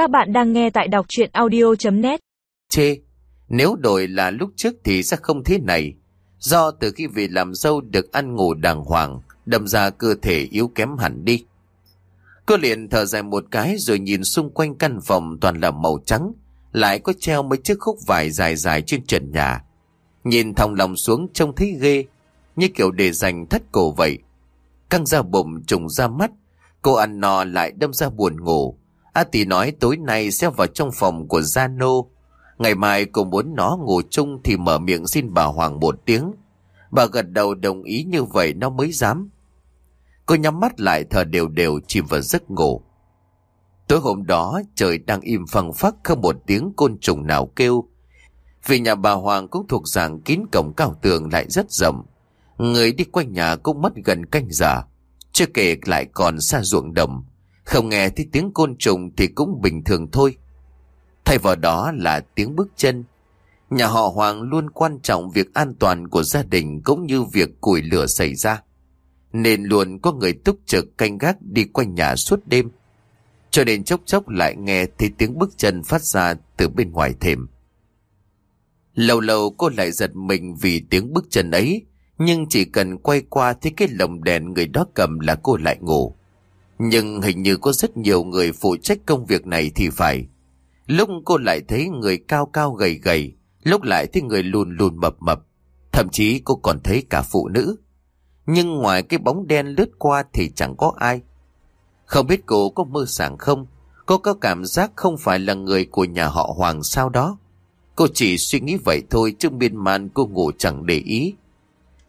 Các bạn đang nghe tại đọc chuyện audio.net Chê, nếu đổi là lúc trước thì sẽ không thế này. Do từ khi về làm dâu được ăn ngủ đàng hoàng, đâm ra cơ thể yếu kém hẳn đi. Cô liền thở dài một cái rồi nhìn xung quanh căn phòng toàn là màu trắng, lại có treo mấy chiếc khúc vải dài dài trên trần nhà. Nhìn thòng lòng xuống trông thấy ghê, như kiểu để dành thất cổ vậy. Căng ra bụng trùng ra mắt, cô ăn no lại đâm ra buồn ngủ. A tỷ nói tối nay sẽ vào trong phòng của Giano. Ngày mai cô muốn nó ngủ chung thì mở miệng xin bà Hoàng một tiếng. Bà gật đầu đồng ý như vậy nó mới dám. Cô nhắm mắt lại thở đều đều, chìm vào giấc ngủ. Tối hôm đó, trời đang im phăng phắc không một tiếng côn trùng nào kêu. Vì nhà bà Hoàng cũng thuộc dạng kín cổng cao tường lại rất rộng. Người đi quanh nhà cũng mất gần canh giờ. Chưa kể lại còn xa ruộng đồng. Không nghe thấy tiếng côn trùng thì cũng bình thường thôi. Thay vào đó là tiếng bước chân. Nhà họ Hoàng luôn quan trọng việc an toàn của gia đình cũng như việc củi lửa xảy ra. Nên luôn có người túc trực canh gác đi quanh nhà suốt đêm. Cho nên chốc chốc lại nghe thấy tiếng bước chân phát ra từ bên ngoài thềm. Lâu lâu cô lại giật mình vì tiếng bước chân ấy, nhưng chỉ cần quay qua thấy cái lồng đèn người đó cầm là cô lại ngủ. Nhưng hình như có rất nhiều người phụ trách công việc này thì phải. Lúc cô lại thấy người cao cao gầy gầy, lúc lại thấy người lùn lùn mập mập. Thậm chí cô còn thấy cả phụ nữ. Nhưng ngoài cái bóng đen lướt qua thì chẳng có ai. Không biết cô có mơ sảng không? Cô có cảm giác không phải là người của nhà họ Hoàng sao đó? Cô chỉ suy nghĩ vậy thôi chứ miên man cô ngủ chẳng để ý.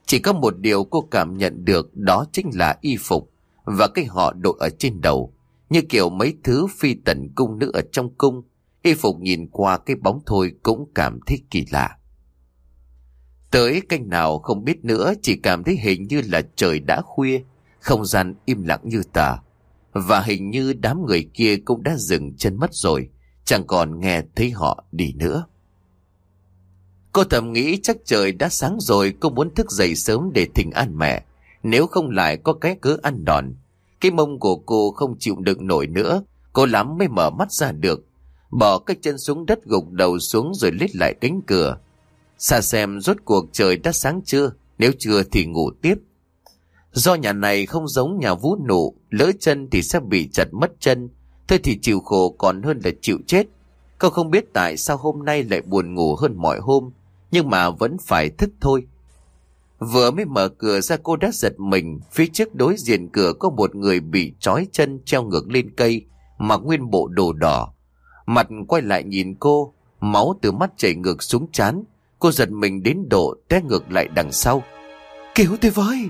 Chỉ có một điều cô cảm nhận được đó chính là y phục và cái họ đội ở trên đầu. Như kiểu mấy thứ phi tần cung nữ ở trong cung. Y phục nhìn qua cái bóng thôi cũng cảm thấy kỳ lạ. Tới canh nào không biết nữa chỉ cảm thấy hình như là trời đã khuya, không gian im lặng như tờ. Và hình như đám người kia cũng đã dừng chân mất rồi, chẳng còn nghe thấy họ đi nữa. Cô thầm nghĩ chắc trời đã sáng rồi cô muốn thức dậy sớm để thỉnh an mẹ. Nếu không lại có cái cớ ăn đòn. Cái mông của cô không chịu đựng nổi nữa. Cô lắm mới mở mắt ra được. Bỏ cái chân xuống đất gục đầu xuống rồi lết lại cánh cửa. Xa xem rốt cuộc trời đã sáng chưa. Nếu chưa thì ngủ tiếp. Do nhà này không giống nhà vũ nụ. Lỡ chân thì sẽ bị chặt mất chân. Thôi thì chịu khổ còn hơn là chịu chết. Cô không biết tại sao hôm nay lại buồn ngủ hơn mọi hôm, nhưng mà vẫn phải thức thôi. Vừa mới mở cửa ra cô đã giật mình, phía trước đối diện cửa có một người bị trói chân treo ngược lên cây, mặc nguyên bộ đồ đỏ. Mặt quay lại nhìn cô, máu từ mắt chảy ngược xuống chán, cô giật mình đến độ té ngược lại đằng sau. Cứu tôi với!